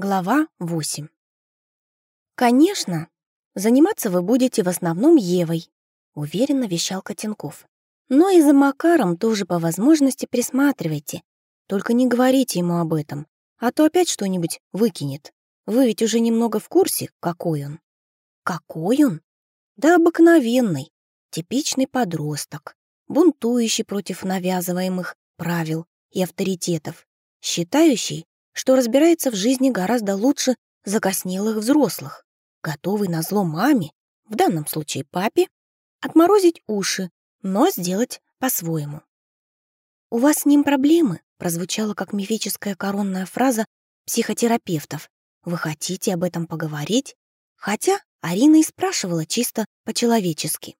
Глава 8. «Конечно, заниматься вы будете в основном Евой», — уверенно вещал Котенков. «Но и за Макаром тоже по возможности присматривайте. Только не говорите ему об этом, а то опять что-нибудь выкинет. Вы ведь уже немного в курсе, какой он». «Какой он?» «Да обыкновенный, типичный подросток, бунтующий против навязываемых правил и авторитетов, считающий, что разбирается в жизни гораздо лучше закоснелых взрослых, готовый на зло маме, в данном случае папе, отморозить уши, но сделать по-своему. «У вас с ним проблемы?» прозвучала как мифическая коронная фраза психотерапевтов. «Вы хотите об этом поговорить?» Хотя Арина и спрашивала чисто по-человечески.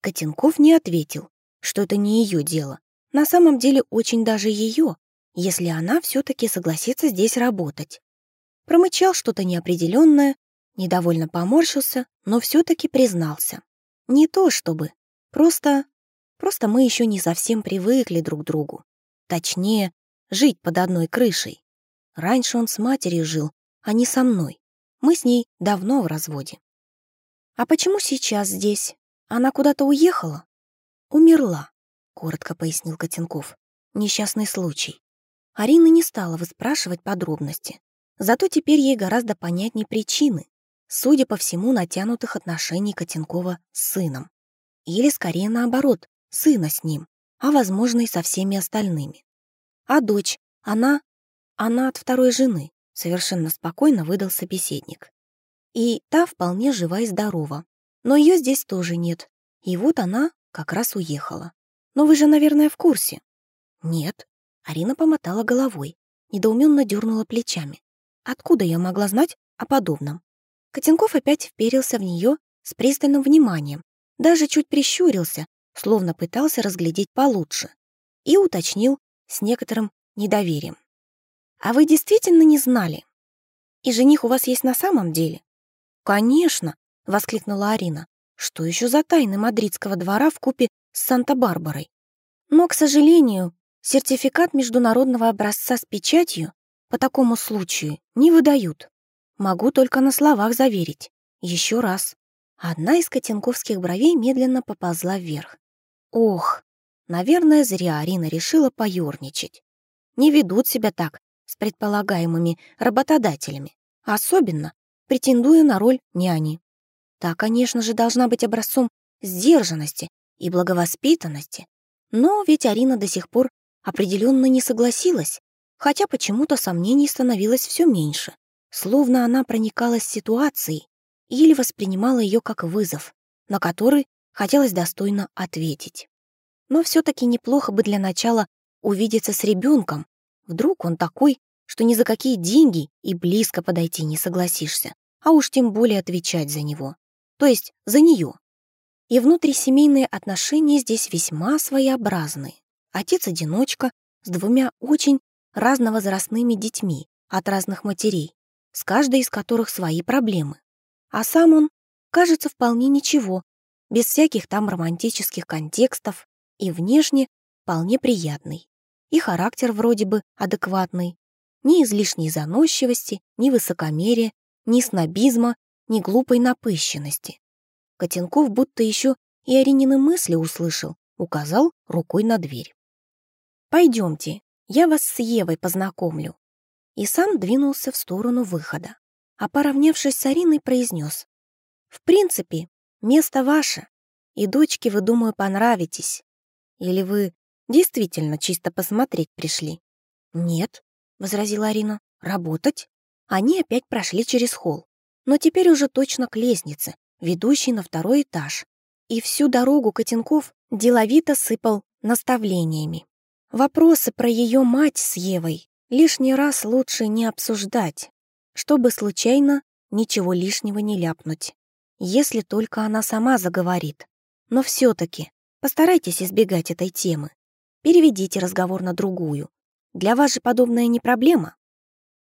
Котенков не ответил, что это не ее дело. На самом деле очень даже ее, если она все-таки согласится здесь работать. Промычал что-то неопределенное, недовольно поморщился, но все-таки признался. Не то чтобы, просто... Просто мы еще не совсем привыкли друг к другу. Точнее, жить под одной крышей. Раньше он с матерью жил, а не со мной. Мы с ней давно в разводе. А почему сейчас здесь? Она куда-то уехала? Умерла, коротко пояснил Котенков. Несчастный случай. Арина не стала выспрашивать подробности. Зато теперь ей гораздо понятнее причины, судя по всему, натянутых отношений Котенкова с сыном. Или, скорее, наоборот, сына с ним, а, возможно, и со всеми остальными. А дочь, она... она от второй жены, совершенно спокойно выдал собеседник. И та вполне жива и здорова. Но ее здесь тоже нет. И вот она как раз уехала. Но вы же, наверное, в курсе. Нет, Арина помотала головой, недоуменно дернула плечами. Откуда я могла знать о подобном? Котенков опять вперился в нее с пристальным вниманием, даже чуть прищурился, словно пытался разглядеть получше, и уточнил с некоторым недоверием. «А вы действительно не знали? И жених у вас есть на самом деле?» «Конечно!» — воскликнула Арина. «Что еще за тайны мадридского двора в купе с Санта-Барбарой?» «Но, к сожалению, Сертификат международного образца с печатью по такому случаю не выдают. Могу только на словах заверить. Еще раз. Одна из котенковских бровей медленно поползла вверх. Ох, наверное, зря Арина решила поюрничать. Не ведут себя так с предполагаемыми работодателями, особенно претендуя на роль няни. Та, конечно же, должна быть образцом сдержанности и благовоспитанности, но ведь Арина до сих пор определенно не согласилась, хотя почему-то сомнений становилось все меньше, словно она проникалась ситуацией или воспринимала ее как вызов, на который хотелось достойно ответить. Но все-таки неплохо бы для начала увидеться с ребенком. Вдруг он такой, что ни за какие деньги и близко подойти не согласишься, а уж тем более отвечать за него, то есть за нее. И внутрисемейные отношения здесь весьма своеобразные. Отец-одиночка с двумя очень разновозрастными детьми от разных матерей, с каждой из которых свои проблемы. А сам он, кажется, вполне ничего, без всяких там романтических контекстов и внешне вполне приятный. И характер вроде бы адекватный. Ни излишней заносчивости, ни высокомерия, ни снобизма, ни глупой напыщенности. Котенков будто еще и Аринины мысли услышал, указал рукой на дверь. Пойдемте, я вас с Евой познакомлю». И сам двинулся в сторону выхода. А поравнявшись с Ариной, произнес. «В принципе, место ваше, и дочке, вы, думаю, понравитесь. Или вы действительно чисто посмотреть пришли?» «Нет», — возразила Арина, — «работать». Они опять прошли через холл, но теперь уже точно к лестнице, ведущей на второй этаж. И всю дорогу Котенков деловито сыпал наставлениями. Вопросы про ее мать с Евой лишний раз лучше не обсуждать, чтобы случайно ничего лишнего не ляпнуть, если только она сама заговорит. Но все-таки постарайтесь избегать этой темы. Переведите разговор на другую. Для вас же подобная не проблема.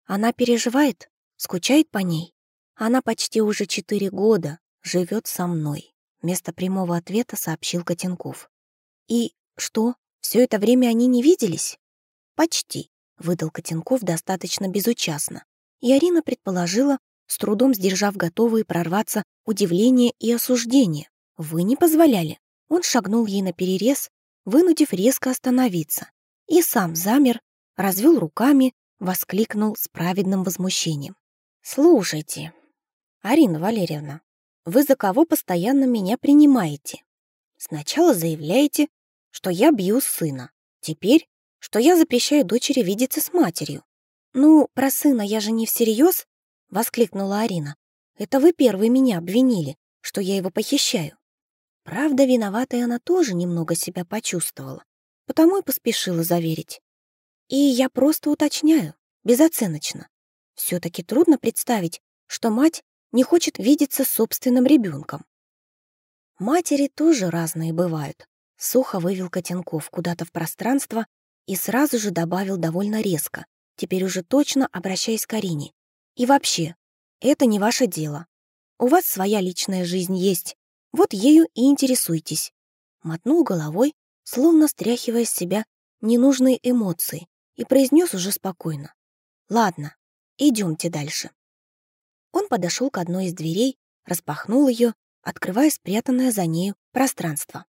Она переживает, скучает по ней. Она почти уже четыре года живет со мной. Вместо прямого ответа сообщил Котенков. И что? Все это время они не виделись? Почти, выдал Котенков достаточно безучастно. и Арина предположила, с трудом сдержав готовые прорваться удивление и осуждение. «Вы не позволяли». Он шагнул ей на перерез, вынудив резко остановиться, и сам замер, развел руками, воскликнул с праведным возмущением. «Слушайте, Арина Валерьевна, вы за кого постоянно меня принимаете? Сначала заявляете, что я бью сына, теперь, что я запрещаю дочери видеться с матерью. Ну, про сына я же не всерьез, воскликнула Арина. Это вы первые меня обвинили, что я его похищаю. Правда, виноватой она тоже немного себя почувствовала, потому и поспешила заверить. И я просто уточняю, безоценочно. Все-таки трудно представить, что мать не хочет видеться с собственным ребенком. Матери тоже разные бывают. Сухо вывел Котенков куда-то в пространство и сразу же добавил довольно резко, теперь уже точно обращаясь к Арине. И вообще, это не ваше дело. У вас своя личная жизнь есть, вот ею и интересуйтесь. Мотнул головой, словно стряхивая с себя ненужные эмоции, и произнес уже спокойно. «Ладно, идемте дальше». Он подошел к одной из дверей, распахнул ее, открывая спрятанное за нею пространство.